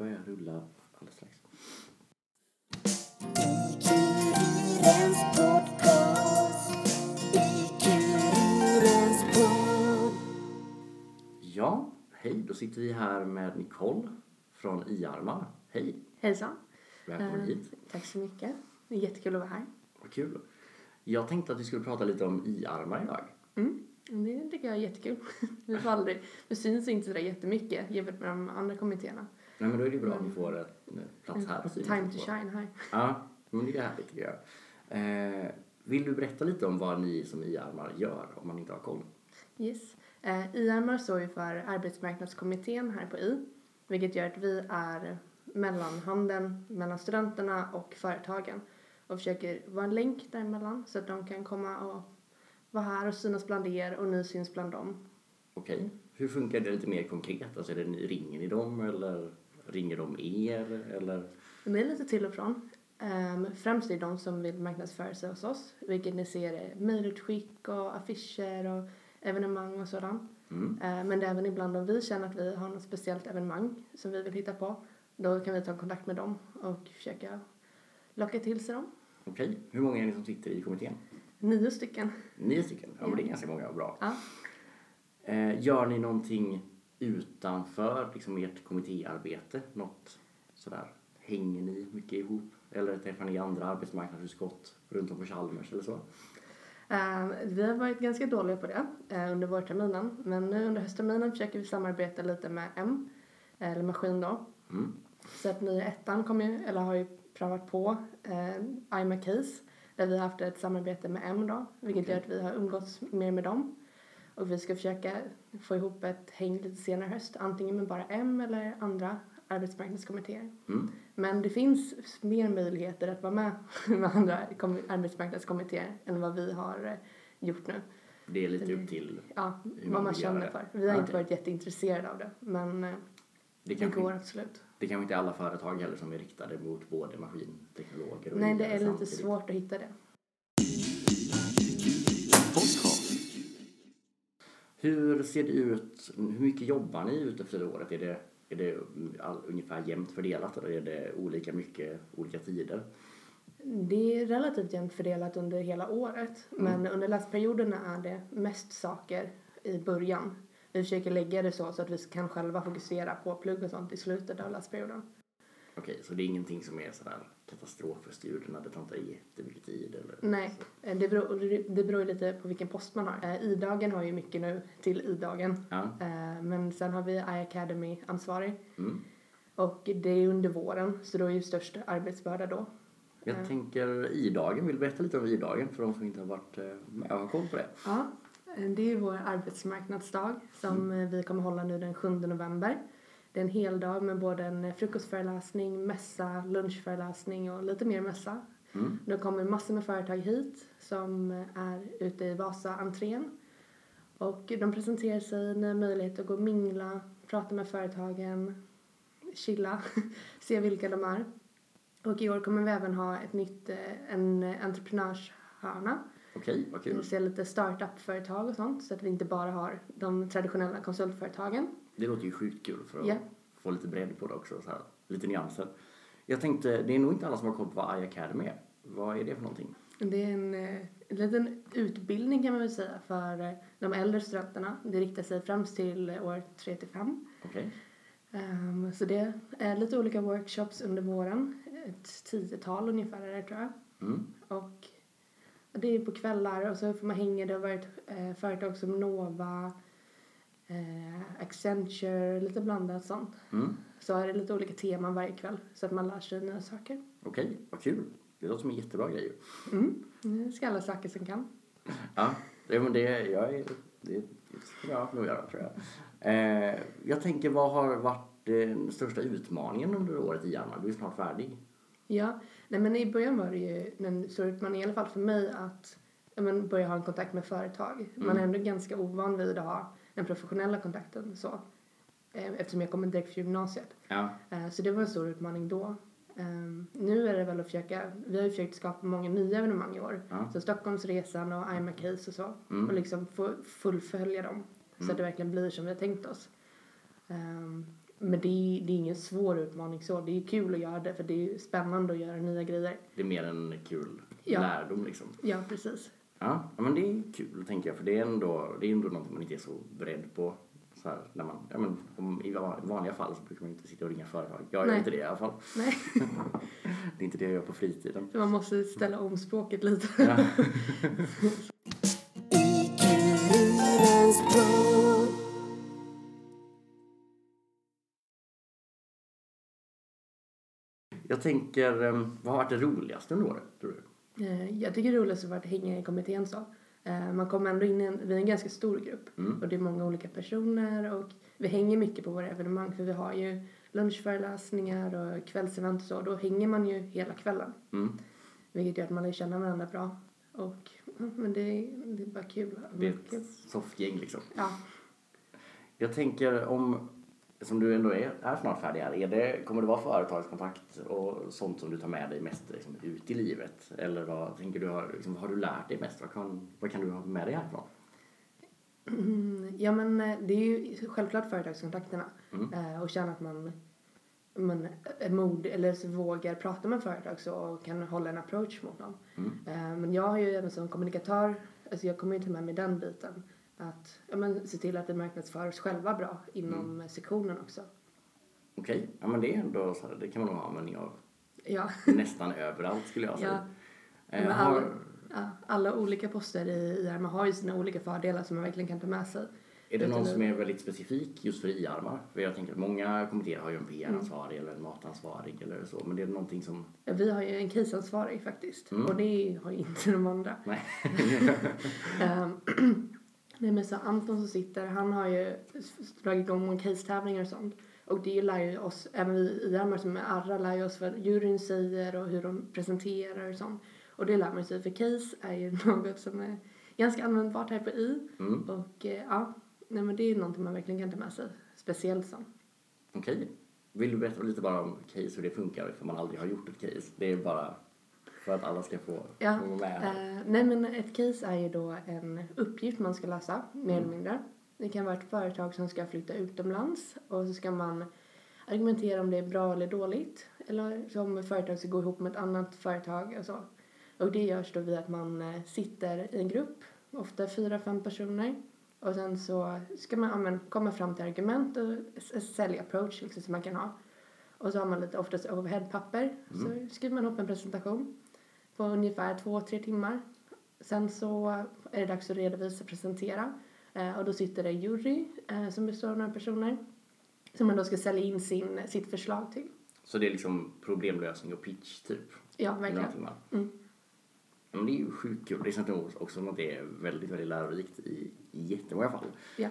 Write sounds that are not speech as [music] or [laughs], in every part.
börja rulla alldeles strax. Ja, hej. Då sitter vi här med Nicole från I-armar. Hej. Hejsan. Välkommen Eh, hit. Tack så mycket. Det är jättekul att vara här. Vad kul. Jag tänkte att vi skulle prata lite om I-armar idag. Mm. Det tycker jag är jättekul. [laughs] Vi, får aldrig, vi syns inte sådär jättemycket jämfört med de andra kommittéerna. Nej, men då är det ju bra om vi får en plats här att synas Time to på. shine här. Ja, men det är härligt tycker jag. Eh, vill du berätta lite om vad ni som I-armar gör om man inte har koll? Yes. Eh, IARMAR står ju för Arbetsmarknadskommittén här på I. Vilket gör att vi är mellanhanden mellan studenterna och företagen. Och försöker vara en länk däremellan så att de kan komma och vara här och synas bland er och ni syns bland dem. Okej. Hur funkar det lite mer konkret? Alltså är det, ni- ringer ni dem eller ringer de er? Eller? Det är lite till och från. Um, främst är det de som vill marknadsföra sig hos oss. Vilket ni ser är mejlutskick och affischer och evenemang och sådant. Mm. Eh, men det är även ibland om vi känner att vi har något speciellt evenemang som vi vill hitta på. Då kan vi ta kontakt med dem och försöka locka till sig dem. Okej. Hur många är ni som sitter i kommittén? Nio stycken. Nio stycken? Ja, men det är ganska många och bra. Ja. Eh, gör ni någonting utanför liksom, ert kommittéarbete? Något sådär? Hänger ni mycket ihop? Eller träffar ni andra arbetsmarknadsutskott runt om på Chalmers eller så? Eh, vi har varit ganska dåliga på det eh, under vårterminen. Men nu under höstterminen försöker vi samarbeta lite med M, eh, eller Maskin då. Mm. Så att ni i ettan kommer ju, eller har ju prövat på eh, I'm a Case där vi har haft ett samarbete med M då, vilket Okej. gör att vi har umgåtts mer med dem. Och vi ska försöka få ihop ett häng lite senare höst, antingen med bara M eller andra arbetsmarknadskommittéer. Mm. Men det finns mer möjligheter att vara med [laughs] med andra kom- arbetsmarknadskommittéer än vad vi har eh, gjort nu. Det är lite upp till... Ja, Hur vad man känner det. för. Vi har inte Okej. varit jätteintresserade av det, men eh, Det det går absolut. det kanske inte är alla företag heller som är riktade mot både maskinteknologer och Nej, det är lite samtidigt. svårt att hitta det. Hur ser det ut? Hur mycket jobbar ni ute för året? Är det, är det all, ungefär jämnt fördelat eller är det olika mycket olika tider? Det är relativt jämnt fördelat under hela året, men under läsperioderna är det mest saker i början. Vi försöker lägga det så, så att vi kan själva fokusera på plugg och sånt i slutet av läsperioden. Okej, så det är ingenting som är sådär katastrof för studierna, det tar inte jättemycket tid eller? Nej, eh, det beror, det beror lite på vilken post man har. Eh, I-dagen har ju mycket nu till I-dagen, Ja. Eh, men sen har vi I-academy-ansvarig Mm. och det är under våren, så då är ju störst arbetsbörda då. Jag Ja. tänker I-dagen, vill du berätta lite om I-dagen för de som inte har varit med och har koll på det? Ja, det är ju vår arbetsmarknadsdag som eh, vi kommer hålla nu den 7 november. Det är en hel dag med både en frukostföreläsning, mässa, lunchföreläsning och lite mer mässa. Mm. Då kommer massor med företag hit som är ute i Vasa-entrén. Och de presenterar sig, ni har möjlighet att gå och mingla, prata med företagen, chilla, [laughs] se vilka de är. Och i år kommer vi även ha ett nytt, eh, en entreprenörshörna Okej, vad vi kul. ser lite startup-företag och sånt så att vi inte bara har de traditionella konsultföretagen. Det låter ju sjukt kul för att Ja. få lite bredd på det också, så här, lite nyanser. Jag tänkte, det är nog inte alla som har koll på vad I-academy är. Vad är det för någonting? Det är en, eh, en liten utbildning kan man väl säga för eh, de äldre studenterna. Det riktar sig främst till eh, år 3 till 5. Okej. Ehm, så det är lite olika workshops under våren. Ett tiotal ungefär är det tror jag. Mm. Och det är på kvällar och så får man hänga. Det har varit eh, företag som Nova, eh, Accenture, lite blandat sånt. Mm. Så är det lite olika teman varje kväll så att man lär sig nya saker. Okej, vad kul. Det låter som en jättebra grej. Mm. Det ska alla saker som kan. Ja, det, men det, jag är, det ska jag nog göra tror jag. Eh, jag tänker, vad har varit den största utmaningen under året i Hjalmar? Du är snart färdig. Ja, nej men i början var det ju en stor utmaning, i alla fall för mig, att men, börja ha en kontakt med företag. Man är ändå ganska ovan vid att ha den professionella kontakten så. Eh, Eftersom jag kommer direkt från gymnasiet. Ja. Eh, Så det var en stor utmaning då. Ehm, Nu är det väl att försöka, vi har ju försökt skapa många nya evenemang i år. Ja. Så Stockholmsresan och I'm a Case och så. Mm. Och liksom få fullfölja dem. Så att det verkligen blir som vi har tänkt oss. Ehm, men det är, det är ingen svår utmaning så. Det är kul att göra det för det är spännande att göra nya grejer. Det är mer en kul Ja. lärdom liksom. Ja, precis. Ja, men det är kul tänker jag för det är ändå, det är ändå något man inte är så beredd på. Så här, när man, ja, men, om, I va- vanliga fall så brukar man inte sitta och ringa företag. Jag gör Nej. inte det i alla fall. Nej, [laughs] Det är inte det jag gör på fritiden. så man måste ställa om språket lite. Ja. [laughs] Jag tänker, eh, vad har varit det roligaste under året tror du? Eh, Jag tycker det är roligast att vara att hänga i kommittén så. Eh, Man kommer ändå in i en, vi är en ganska stor grupp Mm. och det är många olika personer och vi hänger mycket på våra evenemang för vi har ju lunchföreläsningar och kvällsevent och så. Då hänger man ju hela kvällen. Mm. Vilket gör att man lär känna varandra bra. Och, men det, är- det är bara kul. Det är ett soffgäng liksom. Ja. Jag tänker om, som du ändå är, är snart färdig här, är det, kommer det vara företagskontakt och sånt som du tar med dig mest liksom, ut i livet? Eller vad tänker du, har, liksom, har du lärt dig mest? Vad kan, vad kan du ha med dig härifrån? Mm, ja men eh, det är ju självklart företagskontakterna. Mm. Eh, och känna att man, man är mod eller så vågar prata med företag så och kan hålla en approach mot dem. Mm. Eh, men jag har ju även som kommunikatör, alltså jag kommer ju ta med mig den biten. Att ja, men, se till att vi marknadsför oss själva bra inom Mm. sektionen också. Okej, ja men det är ändå så här, det kan man nog ha användning av Ja, [laughs] nästan överallt skulle jag säga. ja, Eh, har, alla, ja, alla olika poster i IRMA har ju sina olika fördelar som man verkligen kan ta med sig. är det någon som är väldigt specifik just för i-armar? För jag tänker att många kommittéer har ju en Mm. PR-ansvarig eller en matansvarig eller så. Men det är någonting som, Ja, Vi har ju en caseansvarig faktiskt Mm. och det har ju inte de andra. nej. [laughs] [clears throat] [clears throat] Nej men så Anton som sitter, han har ju dragit igång många case-tävlingar och sånt. Och det lär ju oss, även vi IRMar som är arra lär ju oss vad juryn säger och hur de presenterar och sånt. Och det lär man sig för case är ju [laughs] något som är ganska användbart här på I. Mm. Och eh, ja, nej men det är någonting man verkligen kan ta med sig. Speciellt som. Okej. Vill du berätta lite bara om case, hur det funkar? För man aldrig har gjort ett case. Det är bara för att alla ska få Ja, vara med. här. Eh, nej men ett case är ju då en uppgift man ska lösa, mer eller mindre. Det kan vara ett företag som ska flytta utomlands och så ska man argumentera om det är bra eller dåligt. Eller som företag ska gå ihop med ett annat företag och så. Och det görs då via att man eh, sitter i en grupp, ofta fyra, fem personer. Och sen så ska man ja, men, komma fram till argument och säljapproach liksom, som man kan ha. Och så har man lite oftast overheadpapper. Så skriver man ihop en presentation på ungefär två, tre timmar. Sen så är det dags att redovisa och presentera. Eh, och då sitter det en jury eh, som består av några personer som man då ska sälja in sin, sitt förslag till. Så det är liksom problemlösning och pitch typ? Ja, verkligen. Mm. Men det är ju sjukt kul. Det känns nog också som att det är väldigt, väldigt lärorikt i, i jättemånga fall. Ja.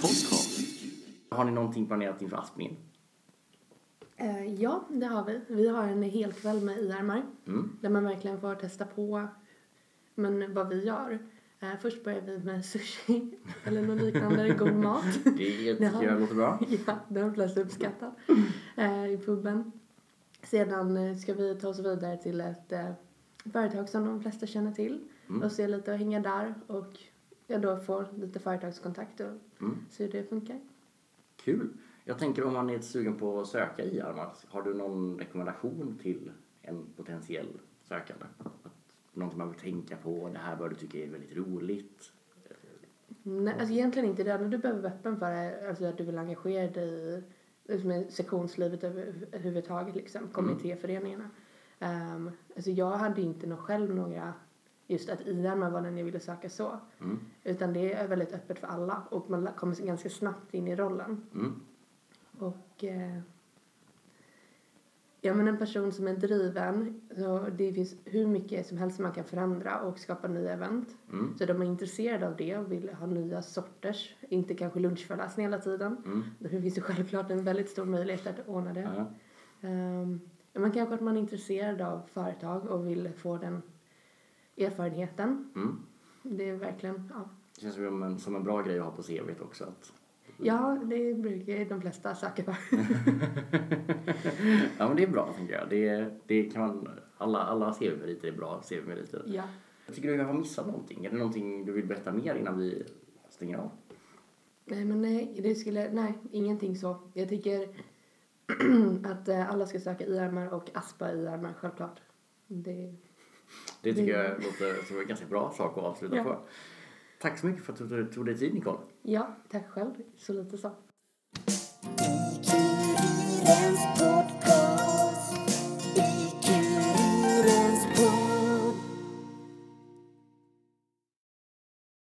Podcast. Har ni någonting planerat inför Aspningen? Eh, ja, det har vi. Vi har en hel kväll med i-armar Mm. där man verkligen får testa på men, vad vi gör. Eh, först börjar vi med sushi [laughs] eller något liknande, god mat. Det tycker jag låter bra. [laughs] Ja, det har de flesta uppskattat eh, i puben. Sedan eh, ska vi ta oss vidare till ett eh, företag som de flesta känner till Mm. och se lite och hänga där och ja, då få lite företagskontakt och Mm. se hur det funkar. Kul. Jag tänker om man är sugen på att söka i armar, har du någon rekommendation till en potentiell sökande? Att, någonting man vill tänka på, det här bör du tycka är väldigt roligt. Nej, alltså egentligen inte. Det enda du behöver vara öppen för är alltså att du vill engagera dig i liksom sektionslivet överhuvudtaget, liksom, kommittéföreningarna. Um, alltså jag hade inte nog själv några, just att IRMA var den jag ville söka så. Mm. Utan det är väldigt öppet för alla och man kommer ganska snabbt in i rollen. Mm. Och eh, ja, men en person som är driven, så det finns hur mycket som helst man kan förändra och skapa nya event. Mm. Så de är intresserade av det och vill ha nya sorters, inte kanske lunchföreläsning hela tiden. Mm. Då finns det självklart en väldigt stor möjlighet att ordna det. Ja. Um, men kanske att man är intresserad av företag och vill få den erfarenheten. Mm. Det är verkligen, ja. Det känns som en, som en bra grej att ha på CVt också. Att, Ja, det brukar de flesta söka för. [laughs] ja, men det är bra tänker jag. Det, det kan man, alla, alla CV-meriter är bra CV-meriter. Ja. Tycker du att vi har missat någonting? Är det någonting du vill berätta mer innan vi stänger av? Nej, men nej, det skulle, nej, ingenting så. Jag tycker [clears throat] att eh, alla ska söka IRMar och ASPA IRMar, självklart. Det, det tycker det. jag låter som en ganska bra sak att avsluta ja. på. Tack så mycket för att du tog dig tid Nicole. Ja, tack själv. Så lite så.